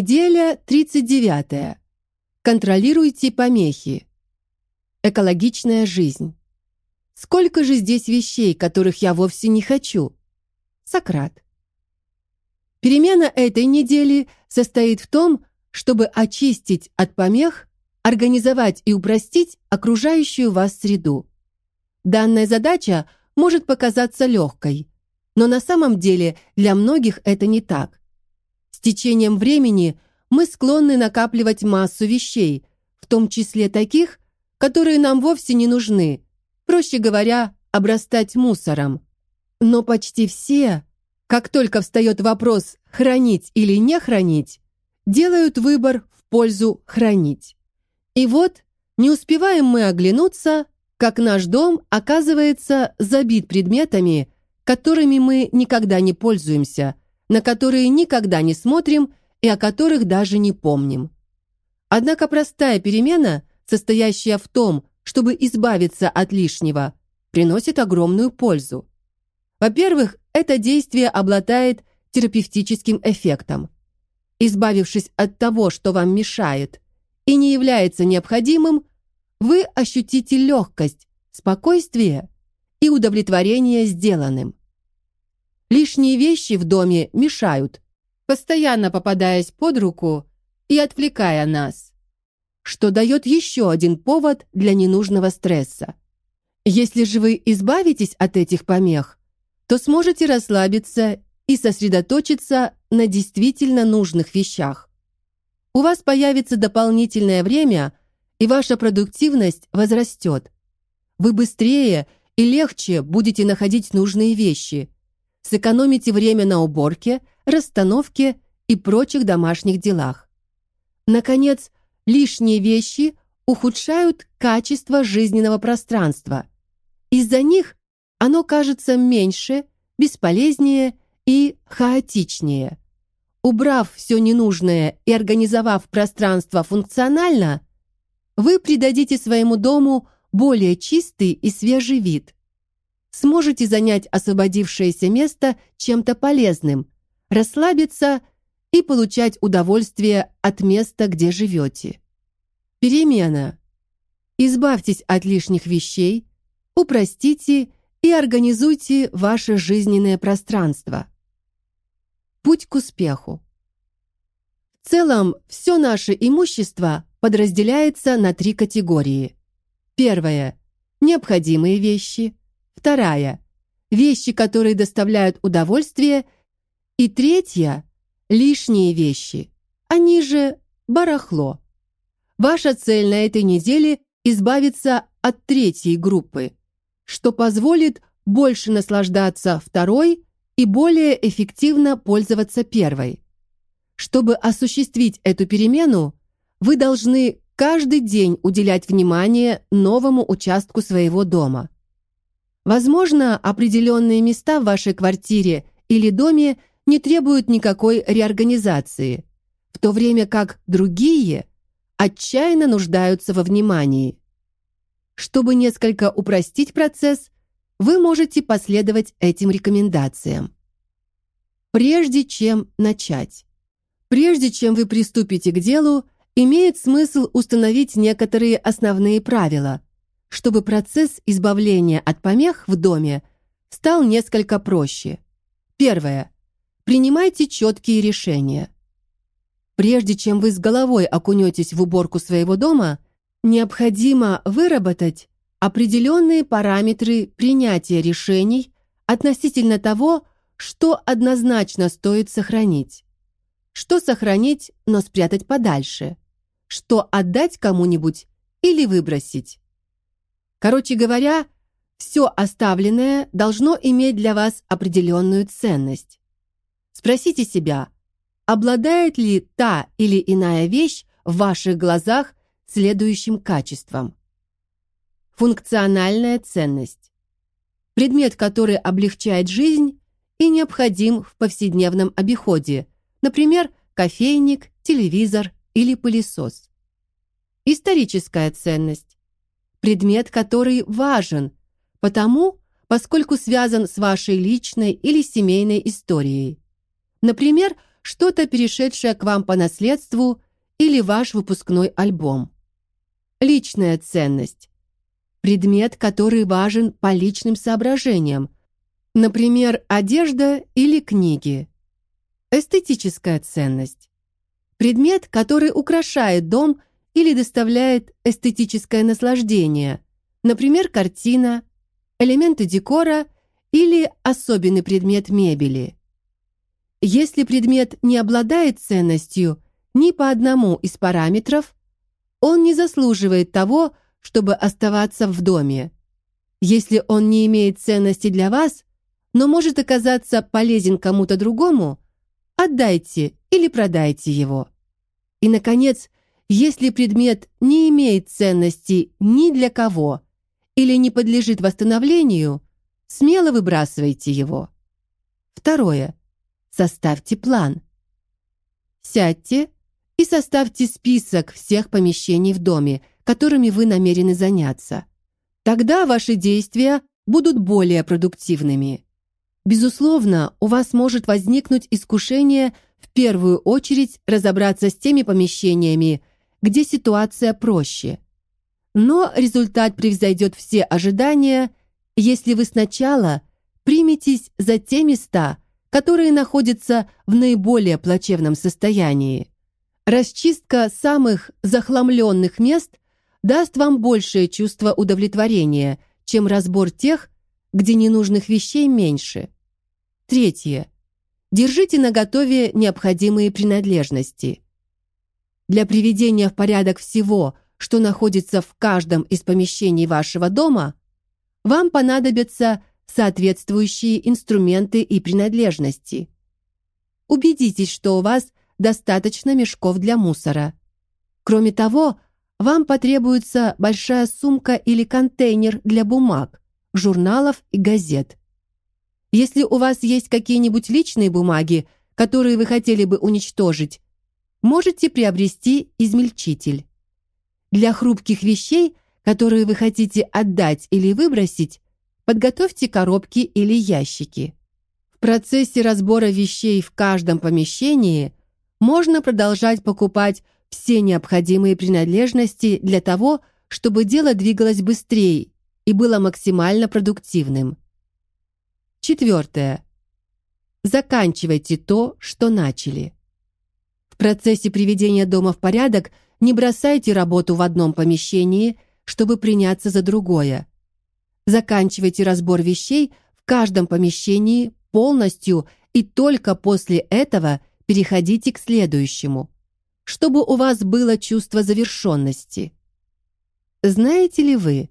Неделя 39. Контролируйте помехи. Экологичная жизнь. Сколько же здесь вещей, которых я вовсе не хочу? Сократ. Перемена этой недели состоит в том, чтобы очистить от помех, организовать и упростить окружающую вас среду. Данная задача может показаться легкой, но на самом деле для многих это не так. С течением времени мы склонны накапливать массу вещей, в том числе таких, которые нам вовсе не нужны, проще говоря, обрастать мусором. Но почти все, как только встает вопрос хранить или не хранить, делают выбор в пользу хранить. И вот, не успеваем мы оглянуться, как наш дом оказывается забит предметами, которыми мы никогда не пользуемся – на которые никогда не смотрим и о которых даже не помним. Однако простая перемена, состоящая в том, чтобы избавиться от лишнего, приносит огромную пользу. Во-первых, это действие обладает терапевтическим эффектом. Избавившись от того, что вам мешает и не является необходимым, вы ощутите легкость, спокойствие и удовлетворение сделанным. Лишние вещи в доме мешают, постоянно попадаясь под руку и отвлекая нас, что дает еще один повод для ненужного стресса. Если же вы избавитесь от этих помех, то сможете расслабиться и сосредоточиться на действительно нужных вещах. У вас появится дополнительное время, и ваша продуктивность возрастет. Вы быстрее и легче будете находить нужные вещи – сэкономите время на уборке, расстановке и прочих домашних делах. Наконец, лишние вещи ухудшают качество жизненного пространства. Из-за них оно кажется меньше, бесполезнее и хаотичнее. Убрав все ненужное и организовав пространство функционально, вы придадите своему дому более чистый и свежий вид сможете занять освободившееся место чем-то полезным, расслабиться и получать удовольствие от места, где живете. Перемена. Избавьтесь от лишних вещей, упростите и организуйте ваше жизненное пространство. Путь к успеху. В целом, все наше имущество подразделяется на три категории. Первое – необходимые вещи. Вторая – вещи, которые доставляют удовольствие. И третья – лишние вещи. Они же барахло. Ваша цель на этой неделе – избавиться от третьей группы, что позволит больше наслаждаться второй и более эффективно пользоваться первой. Чтобы осуществить эту перемену, вы должны каждый день уделять внимание новому участку своего дома – Возможно, определенные места в вашей квартире или доме не требуют никакой реорганизации, в то время как другие отчаянно нуждаются во внимании. Чтобы несколько упростить процесс, вы можете последовать этим рекомендациям. Прежде чем начать. Прежде чем вы приступите к делу, имеет смысл установить некоторые основные правила – чтобы процесс избавления от помех в доме стал несколько проще. Первое. Принимайте четкие решения. Прежде чем вы с головой окунетесь в уборку своего дома, необходимо выработать определенные параметры принятия решений относительно того, что однозначно стоит сохранить, что сохранить, но спрятать подальше, что отдать кому-нибудь или выбросить. Короче говоря, все оставленное должно иметь для вас определенную ценность. Спросите себя, обладает ли та или иная вещь в ваших глазах следующим качеством. Функциональная ценность. Предмет, который облегчает жизнь и необходим в повседневном обиходе, например, кофейник, телевизор или пылесос. Историческая ценность предмет, который важен, потому, поскольку связан с вашей личной или семейной историей. Например, что-то, перешедшее к вам по наследству или ваш выпускной альбом. Личная ценность. Предмет, который важен по личным соображениям, например, одежда или книги. Эстетическая ценность. Предмет, который украшает дом или доставляет эстетическое наслаждение, например, картина, элементы декора или особенный предмет мебели. Если предмет не обладает ценностью ни по одному из параметров, он не заслуживает того, чтобы оставаться в доме. Если он не имеет ценности для вас, но может оказаться полезен кому-то другому, отдайте или продайте его. И, наконец, если предмет не имеет ценности ни для кого или не подлежит восстановлению, смело выбрасывайте его. Второе. Составьте план. Сядьте и составьте список всех помещений в доме, которыми вы намерены заняться. Тогда ваши действия будут более продуктивными. Безусловно, у вас может возникнуть искушение в первую очередь разобраться с теми помещениями, где ситуация проще. Но результат превзойдет все ожидания, если вы сначала приметесь за те места, которые находятся в наиболее плачевном состоянии. Расчистка самых захламленных мест даст вам большее чувство удовлетворения, чем разбор тех, где ненужных вещей меньше. Третье. Держите наготове необходимые принадлежности. Для приведения в порядок всего, что находится в каждом из помещений вашего дома, вам понадобятся соответствующие инструменты и принадлежности. Убедитесь, что у вас достаточно мешков для мусора. Кроме того, вам потребуется большая сумка или контейнер для бумаг, журналов и газет. Если у вас есть какие-нибудь личные бумаги, которые вы хотели бы уничтожить, можете приобрести измельчитель. Для хрупких вещей, которые вы хотите отдать или выбросить, подготовьте коробки или ящики. В процессе разбора вещей в каждом помещении можно продолжать покупать все необходимые принадлежности для того, чтобы дело двигалось быстрее и было максимально продуктивным. Четвертое. Заканчивайте то, что начали. Процессе приведения дома в порядок не бросайте работу в одном помещении, чтобы приняться за другое. Заканчивайте разбор вещей в каждом помещении полностью и только после этого переходите к следующему, чтобы у вас было чувство завершенности. Знаете ли вы,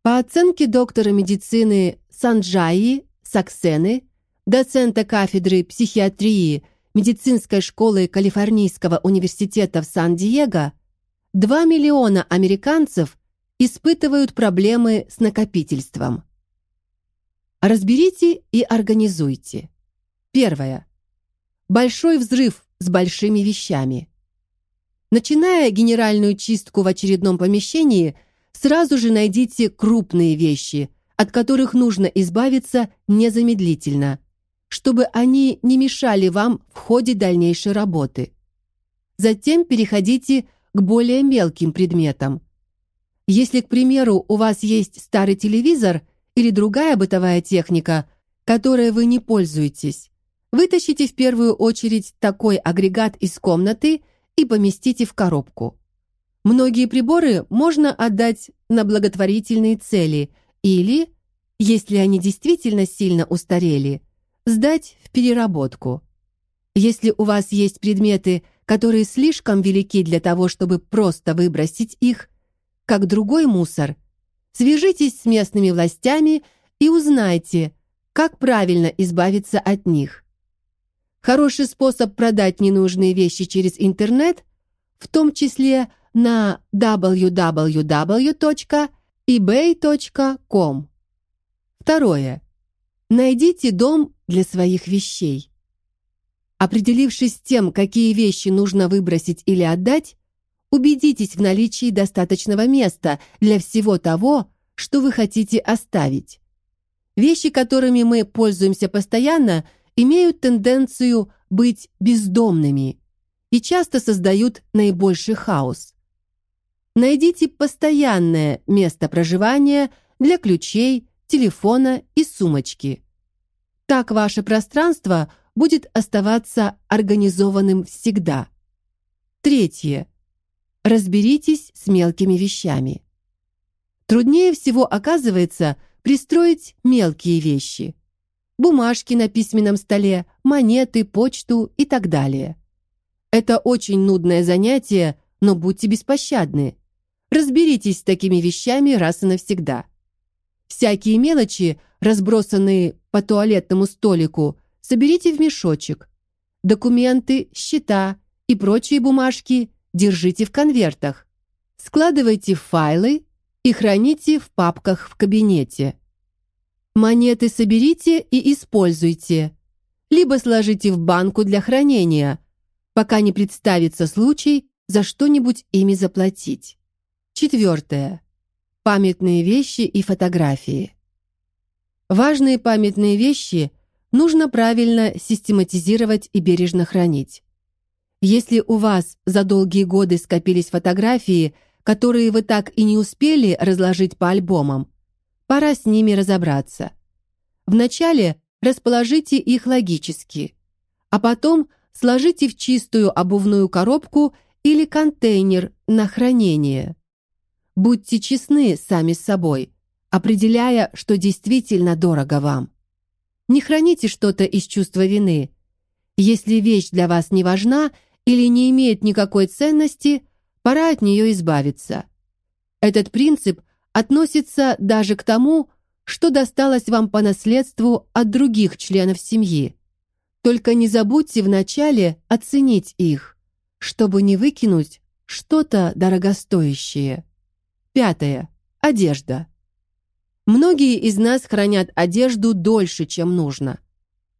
по оценке доктора медицины Санджаи Саксены, доцента кафедры психиатрии медицинской школы Калифорнийского университета в Сан-Диего, 2 миллиона американцев испытывают проблемы с накопительством. Разберите и организуйте. Первое. Большой взрыв с большими вещами. Начиная генеральную чистку в очередном помещении, сразу же найдите крупные вещи – от которых нужно избавиться незамедлительно, чтобы они не мешали вам в ходе дальнейшей работы. Затем переходите к более мелким предметам. Если, к примеру, у вас есть старый телевизор или другая бытовая техника, которой вы не пользуетесь, вытащите в первую очередь такой агрегат из комнаты и поместите в коробку. Многие приборы можно отдать на благотворительные цели – или, если они действительно сильно устарели, сдать в переработку. Если у вас есть предметы, которые слишком велики для того, чтобы просто выбросить их, как другой мусор, свяжитесь с местными властями и узнайте, как правильно избавиться от них. Хороший способ продать ненужные вещи через интернет, в том числе на www ebay.com. Второе. Найдите дом для своих вещей. Определившись с тем, какие вещи нужно выбросить или отдать, убедитесь в наличии достаточного места для всего того, что вы хотите оставить. Вещи, которыми мы пользуемся постоянно, имеют тенденцию быть бездомными и часто создают наибольший хаос. Найдите постоянное место проживания для ключей, телефона и сумочки. Так ваше пространство будет оставаться организованным всегда. Третье. Разберитесь с мелкими вещами. Труднее всего оказывается пристроить мелкие вещи. Бумажки на письменном столе, монеты, почту и так далее. Это очень нудное занятие, но будьте беспощадны. Разберитесь с такими вещами раз и навсегда. Всякие мелочи, разбросанные по туалетному столику, соберите в мешочек. Документы, счета и прочие бумажки держите в конвертах. Складывайте файлы и храните в папках в кабинете. Монеты соберите и используйте, либо сложите в банку для хранения, пока не представится случай за что-нибудь ими заплатить. Четвертое. Памятные вещи и фотографии. Важные памятные вещи нужно правильно систематизировать и бережно хранить. Если у вас за долгие годы скопились фотографии, которые вы так и не успели разложить по альбомам, пора с ними разобраться. Вначале расположите их логически, а потом сложите в чистую обувную коробку или контейнер на хранение. Будьте честны сами с собой, определяя, что действительно дорого вам. Не храните что-то из чувства вины. Если вещь для вас не важна или не имеет никакой ценности, пора от нее избавиться. Этот принцип относится даже к тому, что досталось вам по наследству от других членов семьи. Только не забудьте вначале оценить их, чтобы не выкинуть что-то дорогостоящее. Пятое. Одежда. Многие из нас хранят одежду дольше, чем нужно.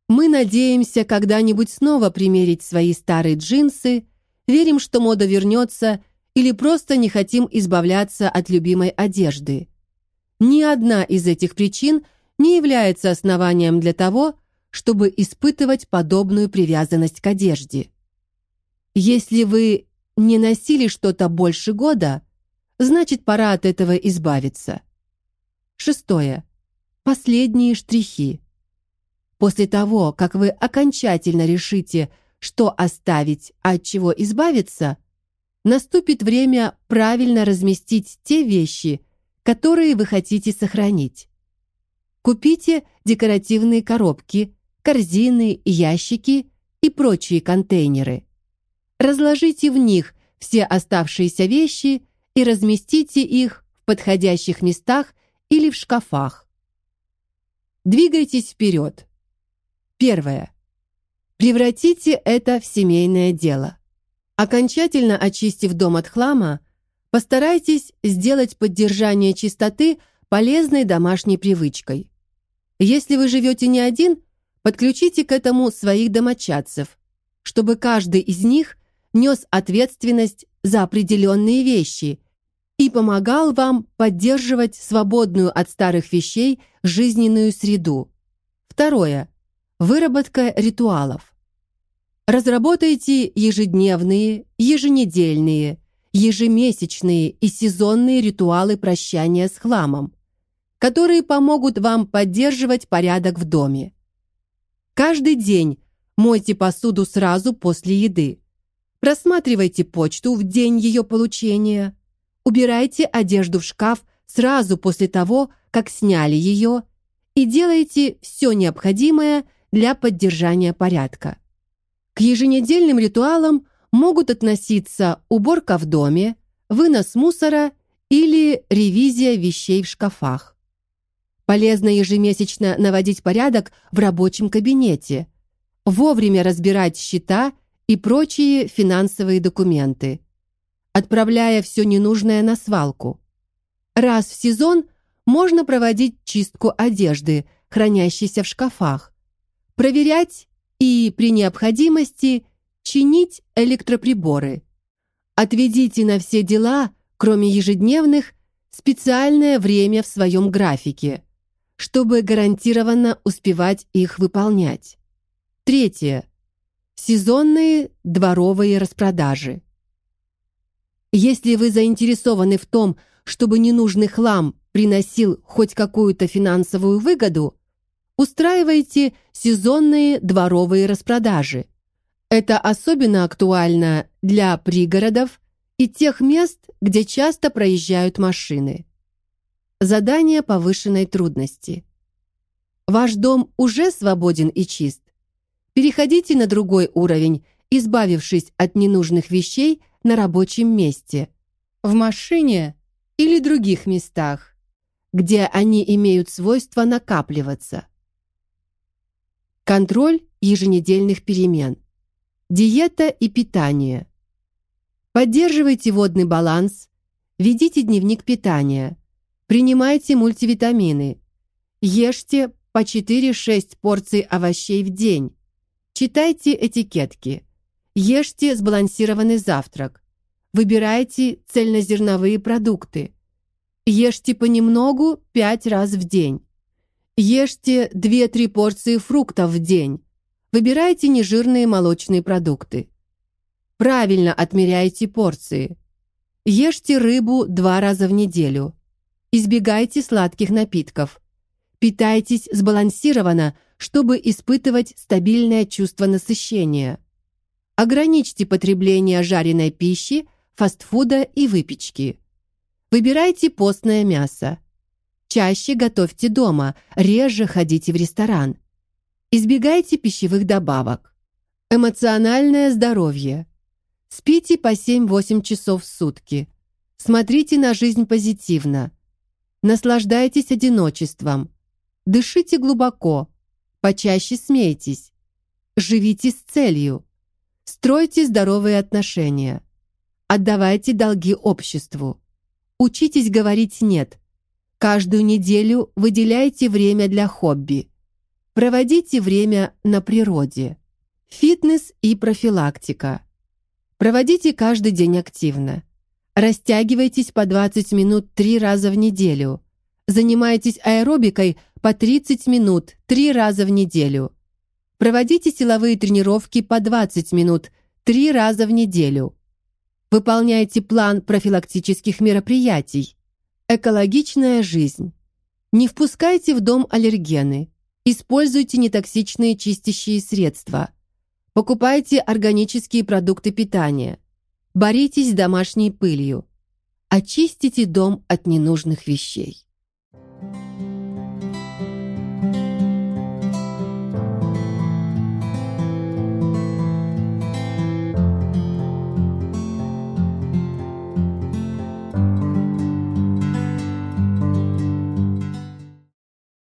Мы надеемся когда-нибудь снова примерить свои старые джинсы, верим, что мода вернется, или просто не хотим избавляться от любимой одежды. Ни одна из этих причин не является основанием для того, чтобы испытывать подобную привязанность к одежде. Если вы не носили что-то больше года, Значит, пора от этого избавиться. Шестое. Последние штрихи. После того, как вы окончательно решите, что оставить, а от чего избавиться, наступит время правильно разместить те вещи, которые вы хотите сохранить. Купите декоративные коробки, корзины, ящики и прочие контейнеры. Разложите в них все оставшиеся вещи и разместите их в подходящих местах или в шкафах. Двигайтесь вперед. Первое. Превратите это в семейное дело. Окончательно очистив дом от хлама, постарайтесь сделать поддержание чистоты полезной домашней привычкой. Если вы живете не один, подключите к этому своих домочадцев, чтобы каждый из них нес ответственность за определенные вещи и помогал вам поддерживать свободную от старых вещей жизненную среду. Второе. Выработка ритуалов. Разработайте ежедневные, еженедельные, ежемесячные и сезонные ритуалы прощания с хламом, которые помогут вам поддерживать порядок в доме. Каждый день мойте посуду сразу после еды. Просматривайте почту в день ее получения. Убирайте одежду в шкаф сразу после того, как сняли ее, и делайте все необходимое для поддержания порядка. К еженедельным ритуалам могут относиться уборка в доме, вынос мусора или ревизия вещей в шкафах. Полезно ежемесячно наводить порядок в рабочем кабинете, вовремя разбирать счета и прочие финансовые документы, отправляя все ненужное на свалку. Раз в сезон можно проводить чистку одежды, хранящейся в шкафах, проверять и, при необходимости, чинить электроприборы. Отведите на все дела, кроме ежедневных, специальное время в своем графике, чтобы гарантированно успевать их выполнять. Третье. Сезонные дворовые распродажи. Если вы заинтересованы в том, чтобы ненужный хлам приносил хоть какую-то финансовую выгоду, устраивайте сезонные дворовые распродажи. Это особенно актуально для пригородов и тех мест, где часто проезжают машины. Задание повышенной трудности. Ваш дом уже свободен и чист. Переходите на другой уровень, избавившись от ненужных вещей на рабочем месте, в машине или других местах, где они имеют свойство накапливаться. Контроль еженедельных перемен. Диета и питание. Поддерживайте водный баланс, ведите дневник питания, принимайте мультивитамины, ешьте по 4-6 порций овощей в день, читайте этикетки, ешьте сбалансированный завтрак, выбирайте цельнозерновые продукты, ешьте понемногу 5 раз в день, ешьте 2-3 порции фруктов в день, Выбирайте нежирные молочные продукты. Правильно отмеряйте порции. Ешьте рыбу два раза в неделю. Избегайте сладких напитков. Питайтесь сбалансированно, чтобы испытывать стабильное чувство насыщения. Ограничьте потребление жареной пищи, фастфуда и выпечки. Выбирайте постное мясо. Чаще готовьте дома, реже ходите в ресторан. Избегайте пищевых добавок. Эмоциональное здоровье. Спите по 7-8 часов в сутки. Смотрите на жизнь позитивно. Наслаждайтесь одиночеством. Дышите глубоко. Почаще смейтесь. Живите с целью. Стройте здоровые отношения. Отдавайте долги обществу. Учитесь говорить «нет». Каждую неделю выделяйте время для хобби. Проводите время на природе. Фитнес и профилактика. Проводите каждый день активно. Растягивайтесь по 20 минут 3 раза в неделю. Занимайтесь аэробикой по 30 минут 3 раза в неделю. Проводите силовые тренировки по 20 минут 3 раза в неделю. Выполняйте план профилактических мероприятий. Экологичная жизнь. Не впускайте в дом аллергены. Используйте нетоксичные чистящие средства. Покупайте органические продукты питания. Боритесь с домашней пылью. Очистите дом от ненужных вещей.